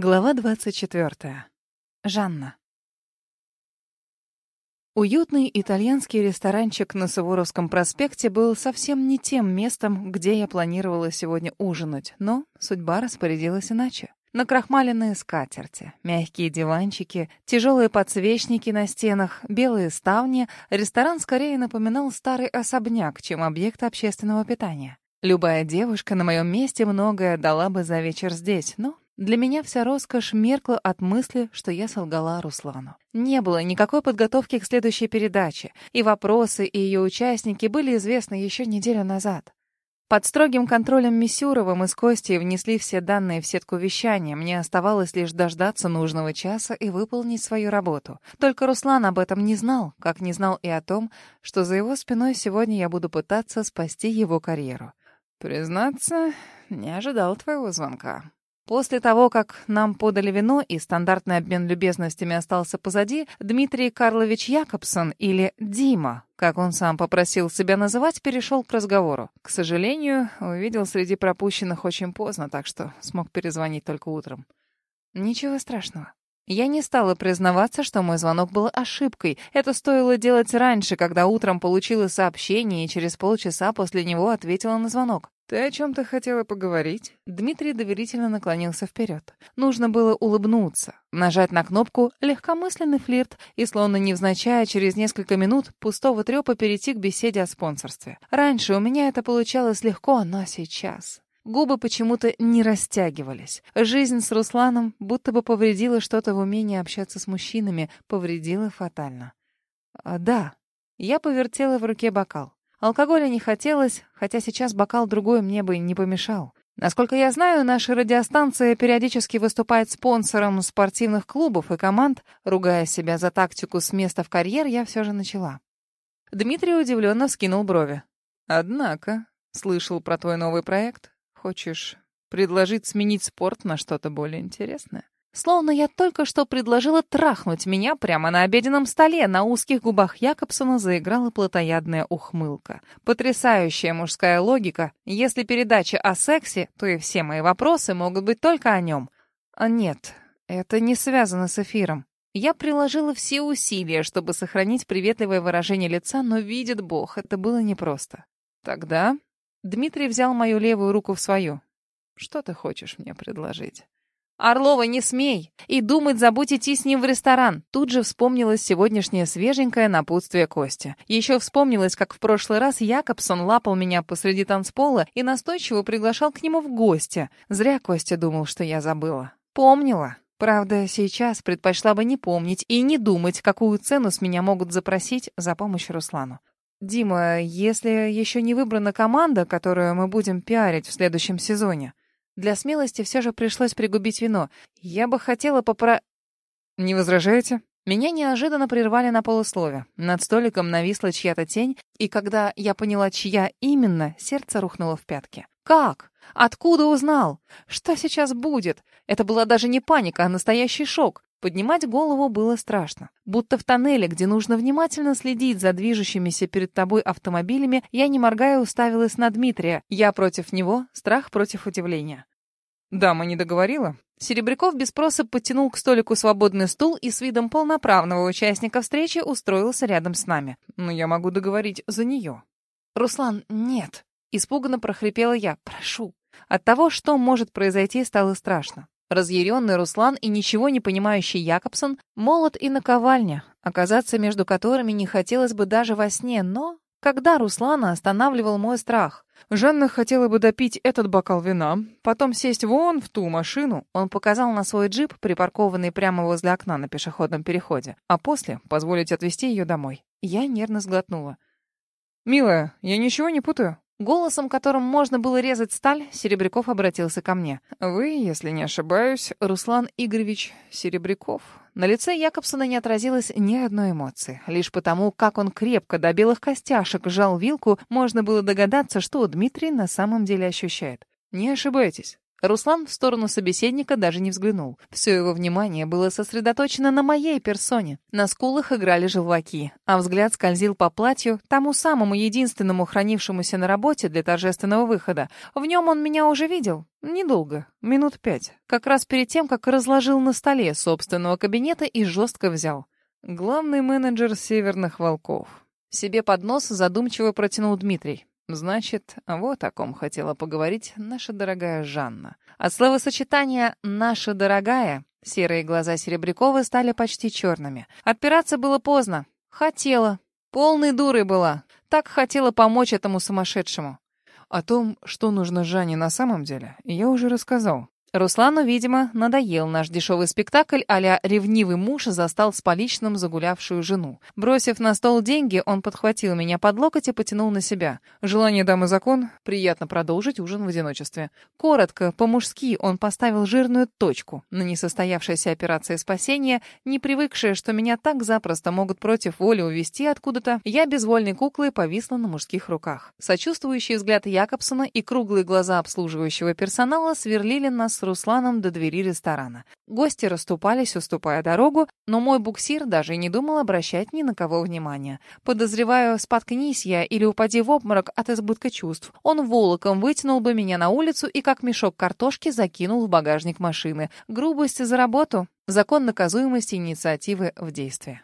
Глава 24. Жанна. Уютный итальянский ресторанчик на Суворовском проспекте был совсем не тем местом, где я планировала сегодня ужинать, но судьба распорядилась иначе. Накрахмаленные скатерти, мягкие диванчики, тяжелые подсвечники на стенах, белые ставни, ресторан скорее напоминал старый особняк, чем объект общественного питания. Любая девушка на моем месте многое дала бы за вечер здесь, но для меня вся роскошь меркла от мысли, что я солгала Руслану. Не было никакой подготовки к следующей передаче, и вопросы и ее участники были известны еще неделю назад. Под строгим контролем Мисюрова мы с Костей внесли все данные в сетку вещания. Мне оставалось лишь дождаться нужного часа и выполнить свою работу. Только Руслан об этом не знал, как не знал и о том, что за его спиной сегодня я буду пытаться спасти его карьеру. «Признаться, не ожидал твоего звонка», После того, как нам подали вино и стандартный обмен любезностями остался позади, Дмитрий Карлович Якобсон, или Дима, как он сам попросил себя называть, перешел к разговору. К сожалению, увидел среди пропущенных очень поздно, так что смог перезвонить только утром. Ничего страшного. Я не стала признаваться, что мой звонок был ошибкой. Это стоило делать раньше, когда утром получила сообщение и через полчаса после него ответила на звонок. «Ты о чем-то хотела поговорить?» Дмитрий доверительно наклонился вперед. Нужно было улыбнуться, нажать на кнопку «Легкомысленный флирт» и, словно невзначай, через несколько минут пустого трёпа перейти к беседе о спонсорстве. Раньше у меня это получалось легко, но сейчас... Губы почему-то не растягивались. Жизнь с Русланом будто бы повредила что-то в умении общаться с мужчинами, повредила фатально. А, да, я повертела в руке бокал. Алкоголя не хотелось, хотя сейчас бокал другой мне бы не помешал. Насколько я знаю, наша радиостанция периодически выступает спонсором спортивных клубов и команд. Ругая себя за тактику с места в карьер, я все же начала. Дмитрий удивленно вскинул брови. «Однако, слышал про твой новый проект. Хочешь предложить сменить спорт на что-то более интересное?» Словно я только что предложила трахнуть меня прямо на обеденном столе. На узких губах Якобсона заиграла плотоядная ухмылка. Потрясающая мужская логика. Если передача о сексе, то и все мои вопросы могут быть только о нем. А нет, это не связано с эфиром. Я приложила все усилия, чтобы сохранить приветливое выражение лица, но видит Бог, это было непросто. Тогда Дмитрий взял мою левую руку в свою. «Что ты хочешь мне предложить?» «Орлова, не смей! И думать забудь идти с ним в ресторан!» Тут же вспомнилось сегодняшнее свеженькое напутствие Кости. Еще вспомнилось, как в прошлый раз Якобсон лапал меня посреди танцпола и настойчиво приглашал к нему в гости. Зря Костя думал, что я забыла. Помнила. Правда, сейчас предпочла бы не помнить и не думать, какую цену с меня могут запросить за помощь Руслану. «Дима, если еще не выбрана команда, которую мы будем пиарить в следующем сезоне, для смелости все же пришлось пригубить вино. Я бы хотела попро... «Не возражаете?» Меня неожиданно прервали на полуслове. Над столиком нависла чья-то тень, и когда я поняла, чья именно, сердце рухнуло в пятки. «Как? Откуда узнал? Что сейчас будет?» Это была даже не паника, а настоящий шок. Поднимать голову было страшно. Будто в тоннеле, где нужно внимательно следить за движущимися перед тобой автомобилями, я, не моргая, уставилась на Дмитрия. Я против него, страх против удивления. Дама не договорила? Серебряков без спроса подтянул к столику свободный стул и с видом полноправного участника встречи устроился рядом с нами. Но я могу договорить за нее. «Руслан, нет!» Испуганно прохрипела я. «Прошу!» От того, что может произойти, стало страшно. Разъяренный Руслан и ничего не понимающий Якобсон — молот и наковальня, оказаться между которыми не хотелось бы даже во сне, но когда Руслана останавливал мой страх? Жанна хотела бы допить этот бокал вина, потом сесть вон в ту машину. Он показал на свой джип, припаркованный прямо возле окна на пешеходном переходе, а после позволить отвезти ее домой. Я нервно сглотнула. «Милая, я ничего не путаю?» Голосом, которым можно было резать сталь, Серебряков обратился ко мне. «Вы, если не ошибаюсь, Руслан Игоревич Серебряков». На лице Якобсона не отразилось ни одной эмоции. Лишь потому, как он крепко до белых костяшек сжал вилку, можно было догадаться, что Дмитрий на самом деле ощущает. «Не ошибайтесь. Руслан в сторону собеседника даже не взглянул. Все его внимание было сосредоточено на моей персоне. На скулах играли желваки, а взгляд скользил по платью, тому самому единственному хранившемуся на работе для торжественного выхода. В нем он меня уже видел. Недолго, минут пять. Как раз перед тем, как разложил на столе собственного кабинета и жестко взял. Главный менеджер «Северных волков». Себе под нос задумчиво протянул Дмитрий. Значит, вот о ком хотела поговорить наша дорогая Жанна. От словосочетания «наша дорогая» серые глаза Серебрякова стали почти черными. Отпираться было поздно. Хотела. Полной дурой была. Так хотела помочь этому сумасшедшему. О том, что нужно Жанне на самом деле, я уже рассказал. Руслану, видимо, надоел наш дешевый спектакль а «Ревнивый муж застал с поличным загулявшую жену». Бросив на стол деньги, он подхватил меня под локоть и потянул на себя. Желание дамы закон — приятно продолжить ужин в одиночестве. Коротко, по-мужски он поставил жирную точку на несостоявшейся операции спасения, не привыкшая, что меня так запросто могут против воли увести откуда-то, я безвольной куклой повисла на мужских руках. Сочувствующий взгляд Якобсона и круглые глаза обслуживающего персонала сверлили нас с Русланом до двери ресторана. Гости расступались, уступая дорогу, но мой буксир даже не думал обращать ни на кого внимания. Подозреваю, споткнись я или упади в обморок от избытка чувств. Он волоком вытянул бы меня на улицу и как мешок картошки закинул в багажник машины. Грубость за работу. Закон наказуемости инициативы в действии.